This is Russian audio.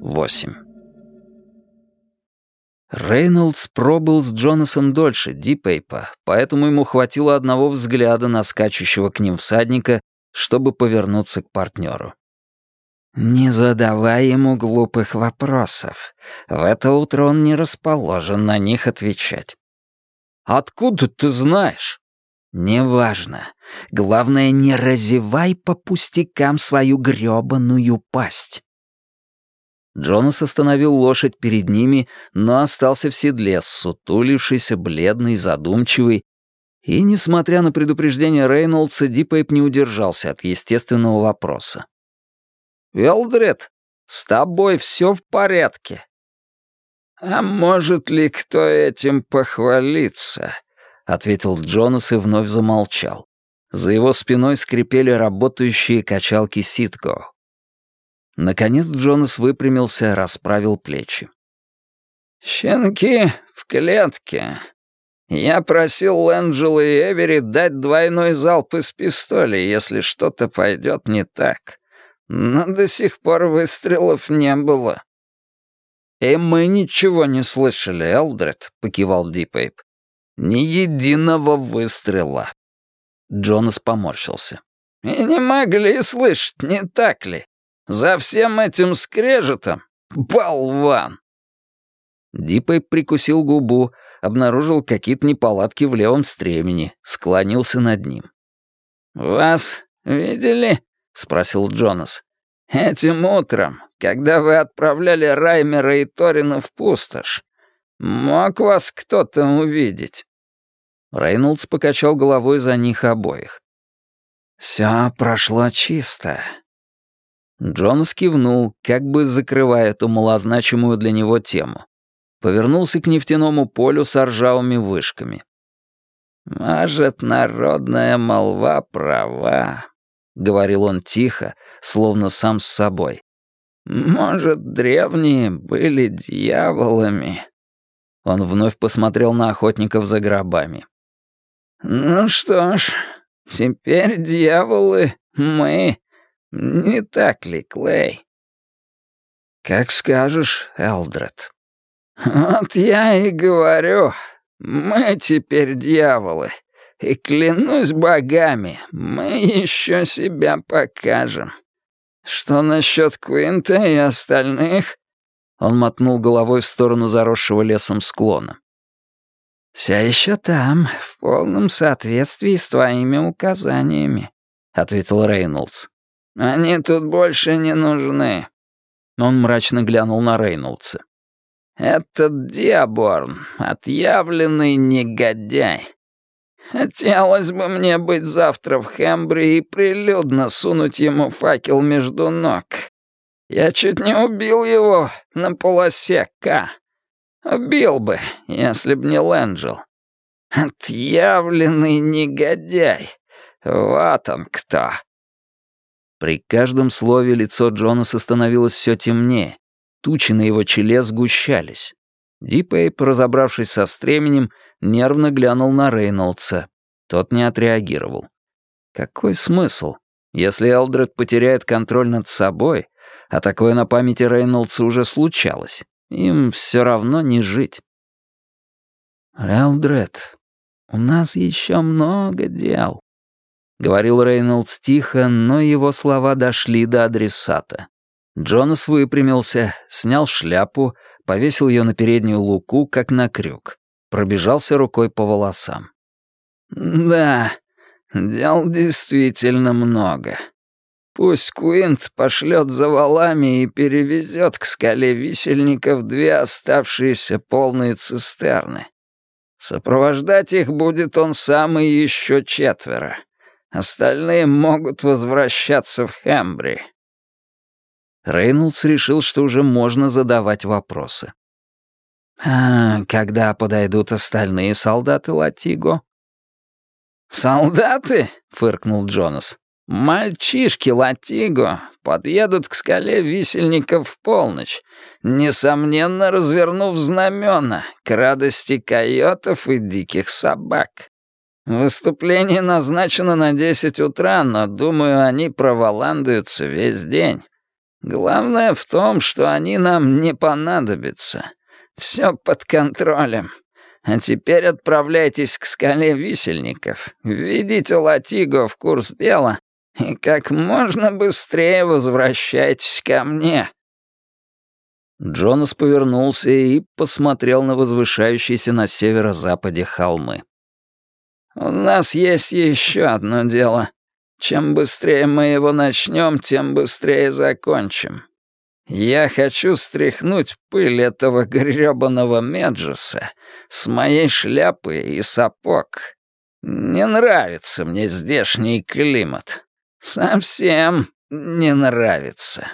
8. Рейнольдс пробыл с Джонасом дольше Дипейпа, поэтому ему хватило одного взгляда на скачущего к ним всадника, чтобы повернуться к партнеру. «Не задавай ему глупых вопросов. В это утро он не расположен на них отвечать». «Откуда ты знаешь?» «Неважно. Главное, не разевай по пустякам свою грёбаную пасть». Джонас остановил лошадь перед ними, но остался в седле, сутулившийся, бледный, задумчивый. И, несмотря на предупреждение Рейнольдса, Дипейп не удержался от естественного вопроса. «Элдред, с тобой все в порядке?» «А может ли кто этим похвалиться?» — ответил Джонас и вновь замолчал. За его спиной скрипели работающие качалки Ситго. Наконец Джонас выпрямился, расправил плечи. «Щенки в клетке. Я просил Лэнджела и Эвери дать двойной залп из пистоля, если что-то пойдет не так но до сих пор выстрелов не было». «И мы ничего не слышали, Элдред», — покивал Дипейп. «Ни единого выстрела». Джонас поморщился. «И не могли слышать, не так ли? За всем этим скрежетом? Болван!» Дипейп прикусил губу, обнаружил какие-то неполадки в левом стремени, склонился над ним. «Вас видели?» — спросил Джонас. «Этим утром, когда вы отправляли Раймера и Торина в пустошь, мог вас кто-то увидеть?» Рейнольдс покачал головой за них обоих. «Все прошло чисто». Джонас кивнул, как бы закрывая эту малозначимую для него тему. Повернулся к нефтяному полю с ржавыми вышками. «Может, народная молва права», — говорил он тихо, словно сам с собой. «Может, древние были дьяволами?» Он вновь посмотрел на охотников за гробами. «Ну что ж, теперь дьяволы мы. Не так ли, Клей?» «Как скажешь, Элдред». «Вот я и говорю, мы теперь дьяволы. И клянусь богами, мы еще себя покажем. Что насчет Квинта и остальных?» Он мотнул головой в сторону заросшего лесом склона. «Все еще там, в полном соответствии с твоими указаниями», — ответил Рейнольдс. «Они тут больше не нужны». Он мрачно глянул на Рейнольдса. «Этот Диаборн — отъявленный негодяй. Хотелось бы мне быть завтра в Хембре и прилюдно сунуть ему факел между ног. Я чуть не убил его на полосе К. Убил бы, если б не Лэнджел. Отъявленный негодяй. Вот он кто. При каждом слове лицо Джонаса становилось все темнее. Тучи на его челе сгущались. Дипейп, разобравшись со стременем, нервно глянул на Рейнольдса. Тот не отреагировал. Какой смысл? Если Элдред потеряет контроль над собой, а такое на памяти Рейнольдса уже случалось, им все равно не жить. «Элдред, у нас еще много дел», — говорил Рейнольдс тихо, но его слова дошли до адресата. Джонас выпрямился, снял шляпу, повесил ее на переднюю луку, как на крюк пробежался рукой по волосам. «Да, дел действительно много. Пусть Куинт пошлет за валами и перевезет к скале висельников две оставшиеся полные цистерны. Сопровождать их будет он сам и еще четверо. Остальные могут возвращаться в Хембри». Рейнольдс решил, что уже можно задавать вопросы. «А когда подойдут остальные солдаты Латиго?» «Солдаты?» — фыркнул Джонас. «Мальчишки Латиго подъедут к скале висельников в полночь, несомненно развернув знамена к радости койотов и диких собак. Выступление назначено на десять утра, но, думаю, они проволандуются весь день. Главное в том, что они нам не понадобятся. Все под контролем. А теперь отправляйтесь к скале висельников, введите Латиго в курс дела и как можно быстрее возвращайтесь ко мне». Джонас повернулся и посмотрел на возвышающиеся на северо-западе холмы. «У нас есть еще одно дело. Чем быстрее мы его начнем, тем быстрее закончим. Я хочу стряхнуть пыль этого грёбаного Меджеса с моей шляпы и сапог. Не нравится мне здешний климат. Совсем не нравится.